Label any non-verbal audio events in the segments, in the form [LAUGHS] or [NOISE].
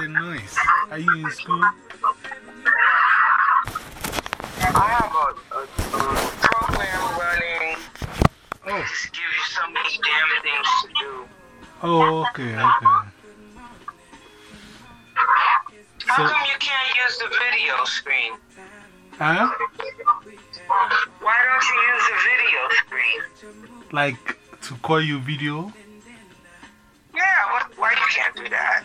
the noise? Are you in school? I have a, a, a program running. Oh. Just give you so many damn things to do. Oh, okay, okay. How So- come you can't use the video screen? Huh? Why don't you use the video screen? Like to call you video? Yeah, what, why you can't do that?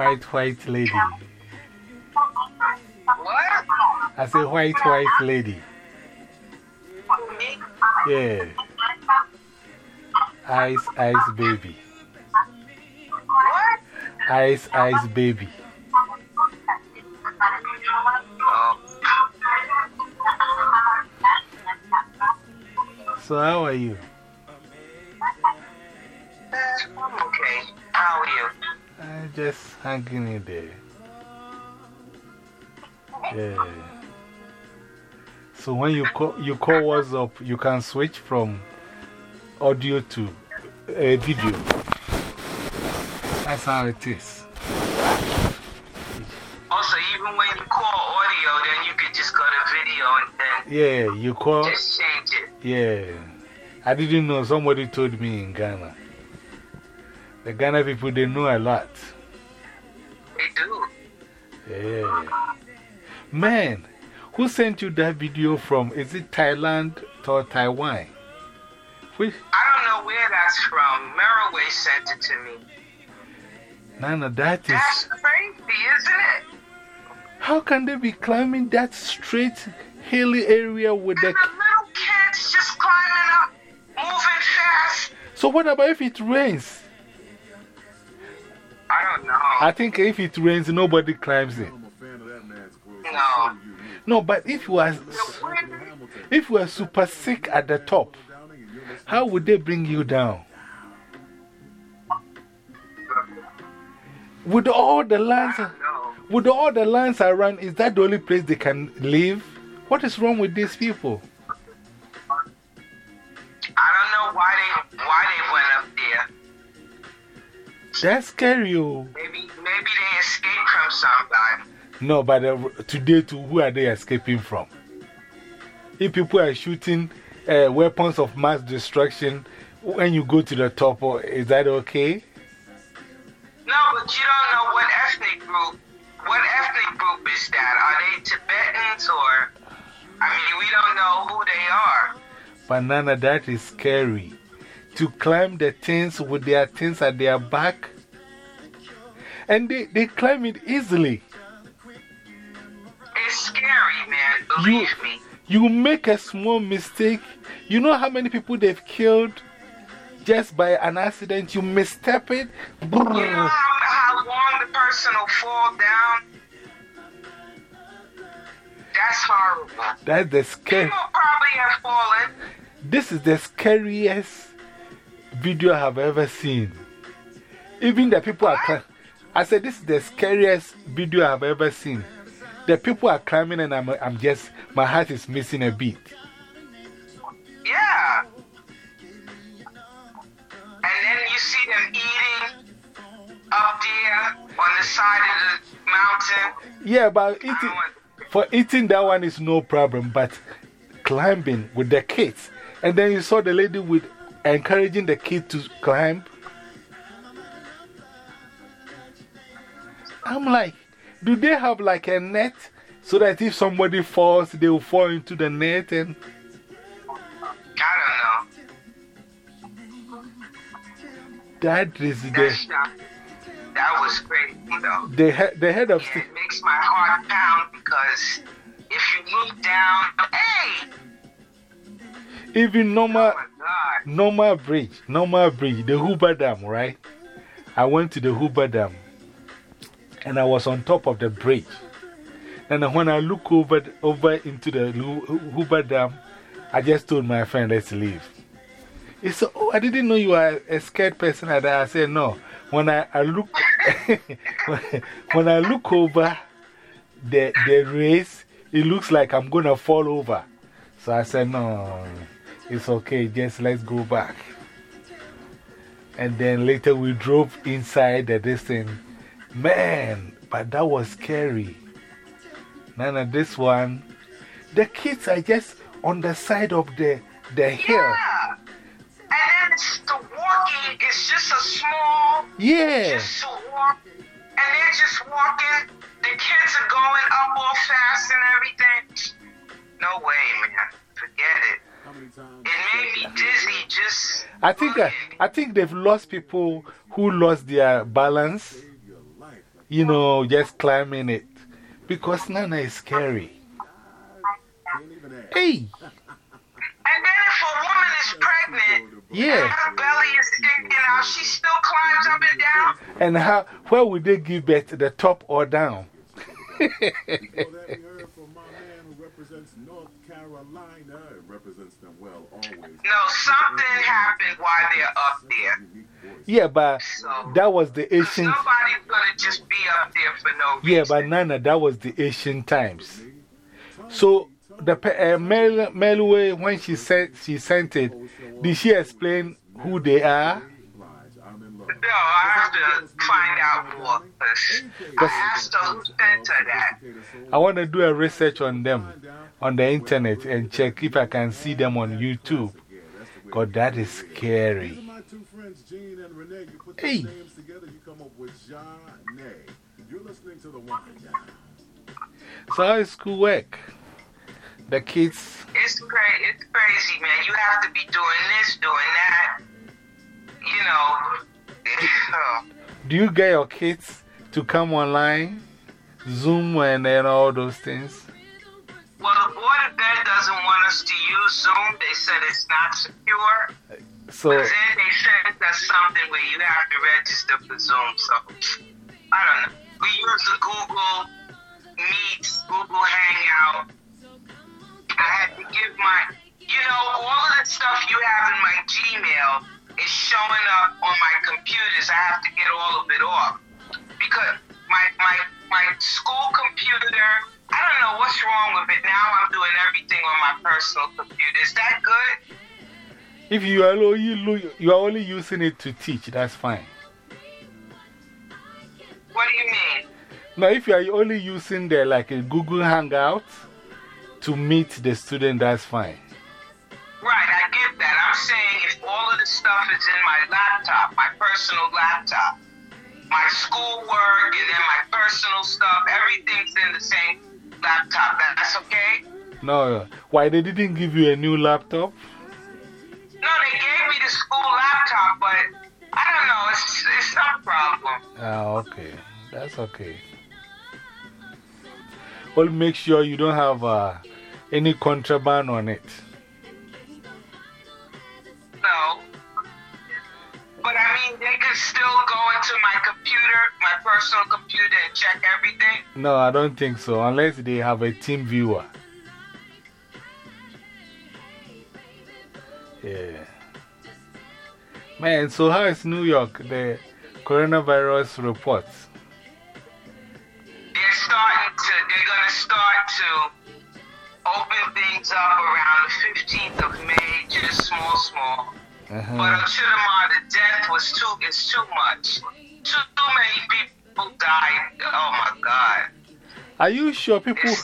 White, white lady. What? I say white, white lady. Yeah. Ice, ice baby. What? Ice, ice baby. Oh, So, how are you? I'm just hanging in there. Yeah. So, when you call, you call WhatsApp, you can switch from audio to a video. That's how it is. Also, even when you call audio, then you could just go to video and then Yeah, you call. just change it. Yeah. I didn't know. Somebody told me in Ghana. The Ghana people, they know a lot. They do. Yeah. Man, who sent you that video from? Is it Thailand or Taiwan? Which, I don't know where that's from. Merroway sent it to me. Nana, that That's is. crazy, isn't it? How can they be climbing that straight, hilly area with the. The little kids just climbing up, moving fast. So, what about if it rains? I don't know. I think if it rains, nobody climbs it. No. No, but if you are, if you are super sick at the top, how would they bring you down? With all the lands, No. with all the lands around, is that the only place they can live? What is wrong with these people? That's scary. oh. Maybe maybe they escaped from somebody. No, but uh, today, too, who are they escaping from? If people are shooting uh, weapons of mass destruction when you go to the top, oh, is that okay? No, but you don't know what ethnic group. What ethnic group is that? Are they Tibetans or? I mean, we don't know who they are. Banana, that is scary. To climb the things with their things at their back. And they, they climb it easily. It's scary, man. You, Believe me. you make a small mistake. You know how many people they've killed just by an accident? You misstep it. You know how, how long the person will fall down? That's horrible. That's the scary. People probably have fallen. This is the scariest video I have ever seen. Even the people are. cli- I said, This is the scariest video I have ever seen. The people are climbing, and I'm, I'm just, my heart is missing a beat. Yeah. And then you see them eating up there on the side of the mountain. Yeah, but eating, for eating that one is no problem, but climbing with the kids. And then you saw the lady with encouraging the kid to climb. I'm like, do they have like a net so that if somebody falls, they will fall into the net? And I don't know. that is the, That's that was crazy, though. the, he, the head of it makes my heart pound because if you look down, hey, Even normal, oh. Normal bridge, normal bridge, the Hoover Dam, right? I went to the Hoover Dam and I was on top of the bridge. And when I look over, over into the Hoover Dam, I just told my friend, let's leave. He said, Oh, I didn't know you were a scared person like that. I said, No. When I, I look, [LAUGHS] when I look over the, the race, it looks like I'm going to fall over. So I said, No, it's okay. Just let's go back. And then later we drove inside the distance. Man, but that was scary. Nana, this one, the kids are just on the side of the, the hill. Yeah. And the walking, is just a small. Yeah. Just to walk. And they're just walking. The kids are going up all fast and everything. No way, man. Forget it. It made me dizzy just. I think, uh, I think they've lost people who lost their balance, you know, just climbing it. Because Nana is scary. Hey! And then if a woman is pregnant, yeah. and her belly is sticking out, she still climbs up and down. And how, where would they give birth, the top or down? No, something happened while they're up there. Yeah, but So- that was the Asian. Nobody's gonna just be up there for no reason. Yeah, but Nana, that was the Asian times. So, the uh, Mel, Melway, when she sent, she sent it, did she explain who they are? No, I have to find out more. 'cause I asked her who sent her that. I want to do a research on them on the internet and check if I can see them on YouTube. Because that is scary. Hey. So, how is school work? The kids. It's, cra it's crazy, man. You have to be doing this, doing that. You know. [LAUGHS] Do you get your kids to come online? Zoom and, and all those things? Well, the Board of Ed doesn't want us to use Zoom. They said it's not secure. So, then they said that's something where you have to register for Zoom. So, I don't know. We use the Google Meet, Google Hangout. I had to give my, you know, all of the stuff you have in my Gmail is showing up on my computers. I have to get all of it off. Because my, my, my school computer, I don't know what's wrong with it. Now I'm doing everything on my personal computer. Is that good? if you are, only, you, you are only using it to teach, that's fine. What do you mean? Now, if you are only using the like a Google Hangout to meet the student, that's fine. Right, I get that. I'm saying stuff is in my laptop, my personal laptop, my schoolwork, and then my personal stuff, everything's in the same laptop. That's okay? No, why they didn't give you a new laptop? No, they gave me the school laptop, but I don't know. It's, it's some problem. Ah, okay. That's okay. Well, make sure you don't have uh, any contraband on it. No. But I mean, they could still go into my computer, my personal computer, and check everything. No, I don't think so, unless they have a TeamViewer. Yeah. Man, so how is New York, the coronavirus reports? They're starting to, they're going to start to open things up around the 15th of May, just small, small. Uh But. I'm sure the death was too, it's too much. Too, too many people died. Oh my God. Are you sure people,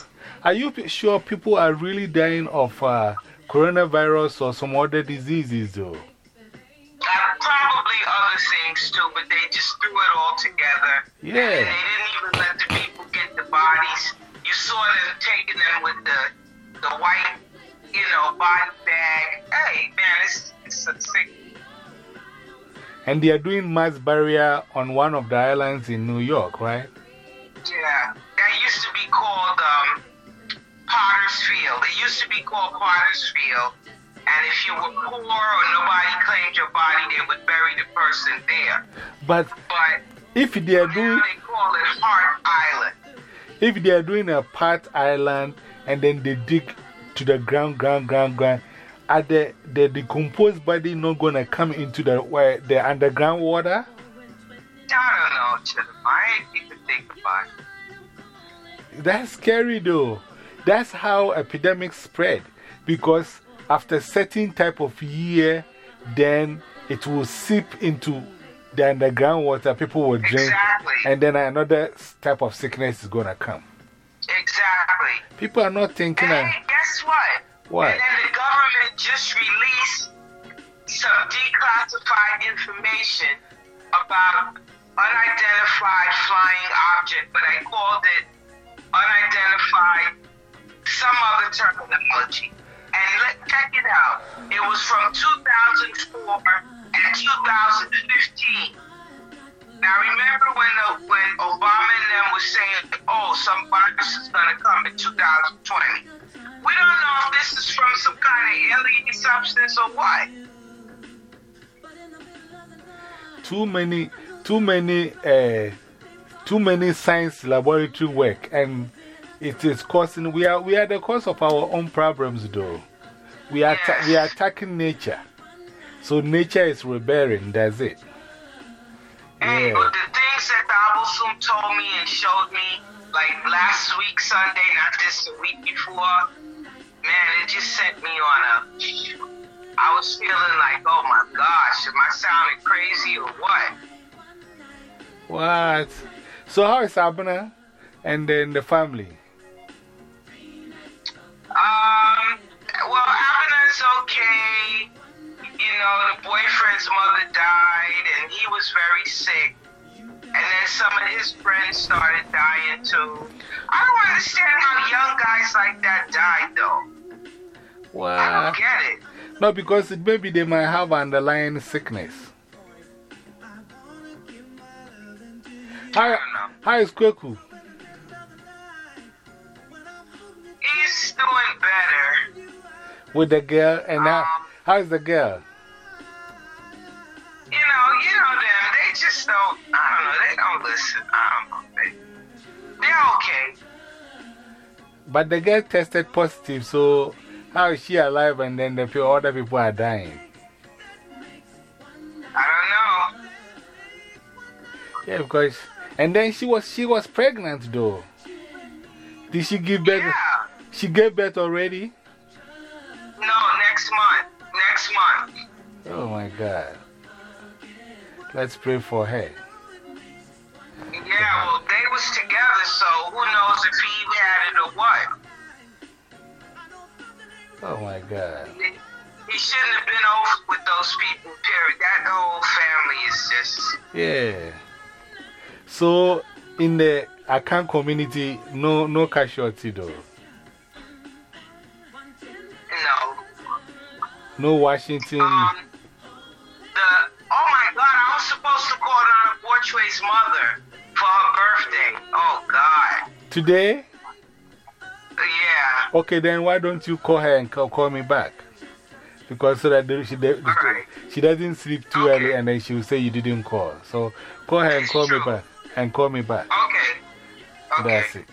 are you sure people are really dying of uh, coronavirus or some other diseases though? Uh, probably other things too, but they just threw it all together. Yeah. And they didn't even let the people get the bodies. You saw them taking them with the the white, you know, body bag. Hey, man, it's, it's a sick. And they are doing mass barrier on one of the islands in New York, right? Yeah. That used to be called um, Potter's Field. It used to be called Potter's Field. And if you were poor or nobody claimed your body, they would bury the person there. But But if they are doing, they call it Hart Island. if they are doing a part island and then they dig to the ground, ground, ground, ground, are the, the decomposed body not going to come into the, where, the underground water? I don't know, Chidam. I think about it. That's scary though. That's how epidemics spread. Because after certain type of year, then it will seep into the underground water, people will drink, Exactly. and then another type of sickness is going to come. Exactly. People are not thinking, And hey, guess what? What? And then the government just released some declassified information about unidentified flying object, but I called it unidentified, some other terminology. And let, check it out. It was from 2004 and 2015. Now remember when the, when Obama and them was saying, "Oh, some virus is gonna come in 2020." We don't know if this is from some kind of alien substance or what. too many, too many, uh, too many science laboratory work, and it is causing, we are, we are the cause of our own problems though. We are, Yes. we are attacking nature. So nature is rebelling, that's it. Hey, Yeah. but the things that the Abosum told me and showed me, like last week Sunday, not this, the week before, man, it just sent me on a. I was feeling like, oh my gosh, am I sounding crazy or what? What? So, how is Abner and then the family? Um, well, Abner's okay. You know, the boyfriend's mother died and he was very sick. And then some of his friends started dying too. I don't understand how young guys like that die, though. I don't get it. No, because maybe they might have underlying sickness. How, I don't how is Kweku? He's doing better. With the girl? And Um, how is the girl? They. I don't know. They don't listen. I don't know. They, they're okay. But the girl tested positive, so how is she alive and then the few other people are dying? I don't know. Yeah, because. And then she was, she was pregnant though. Did she give birth? Yeah. She gave birth already? No, next month. Next month. Oh my God. Let's pray for her. Yeah, well, they was together, so who knows if he had it or what. Oh my God. He shouldn't have been over with those people, period. That whole family is just, Yeah. So, in the Akan community, no, no casualty though. no. No Washington. Um, Mother for her birthday. Oh God. Today? Yeah. Okay, then why don't you call her and call, call me back? Because so that she, the, Alright. she doesn't sleep too Okay. early and then she will say you didn't call. So, call her and It's call me back. And call me back. Okay. Okay. That's it.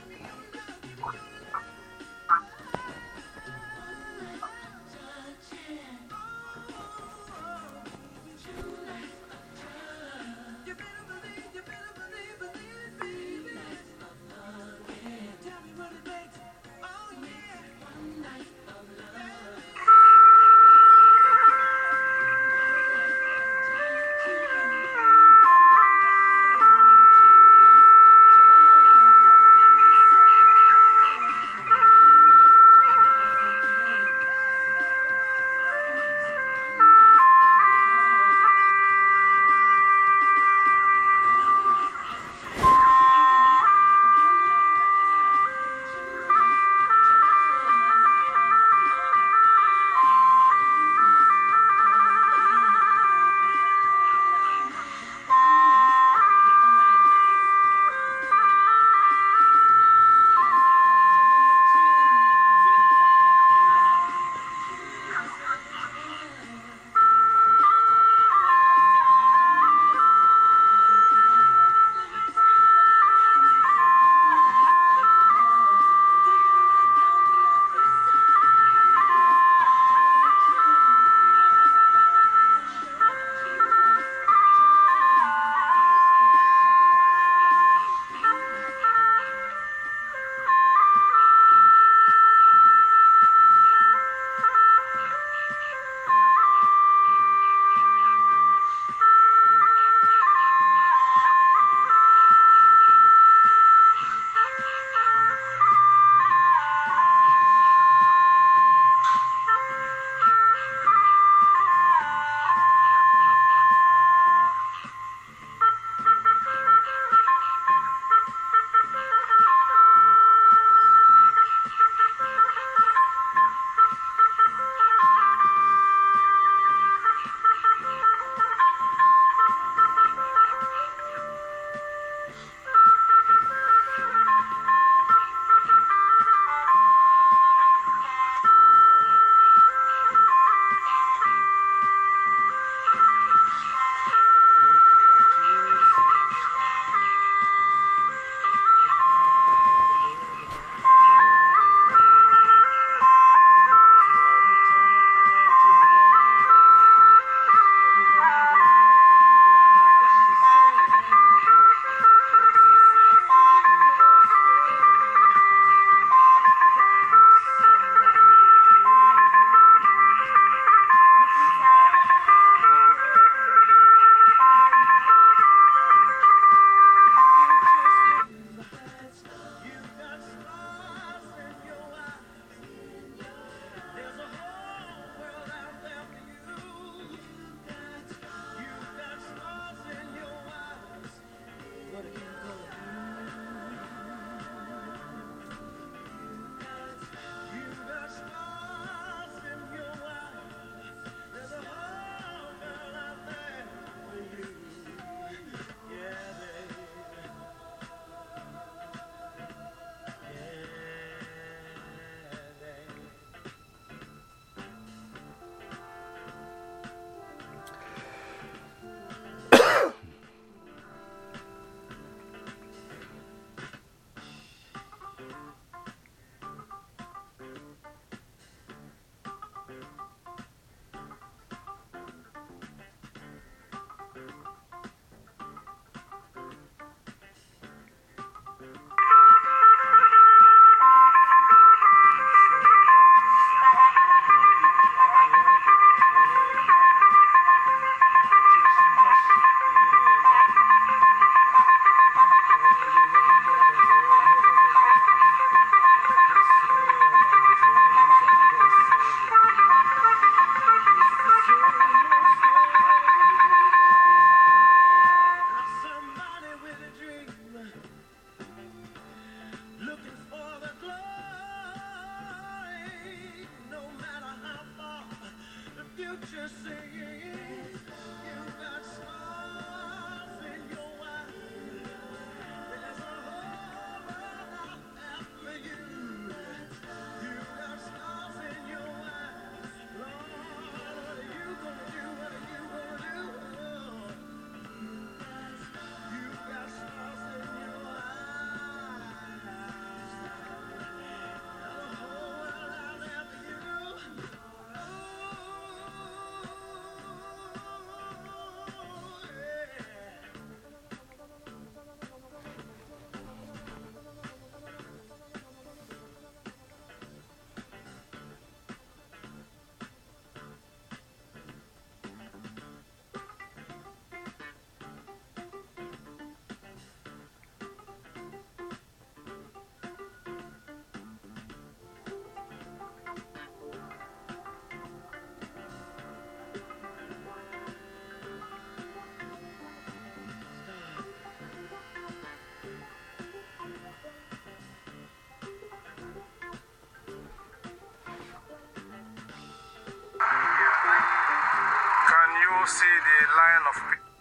off.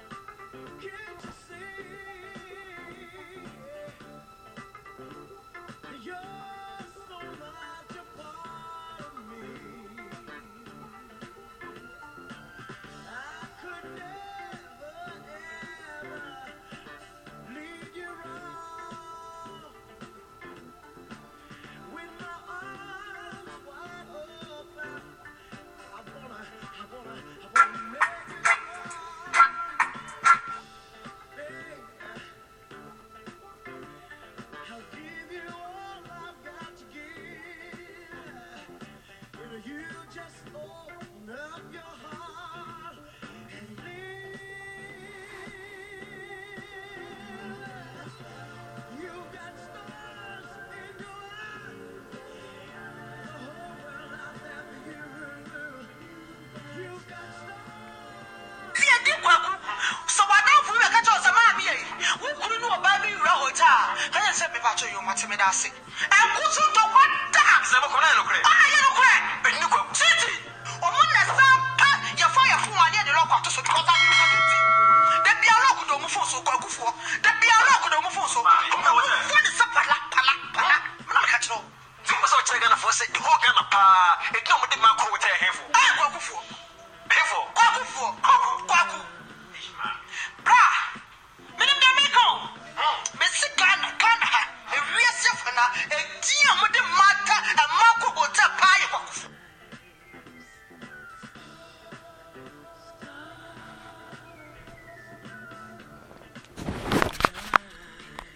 mepatwo yi o matemi da ase ɛkutu ntɔkwa da. sɛ bɛkɔ n'a yɛ lɔkɔrɛ.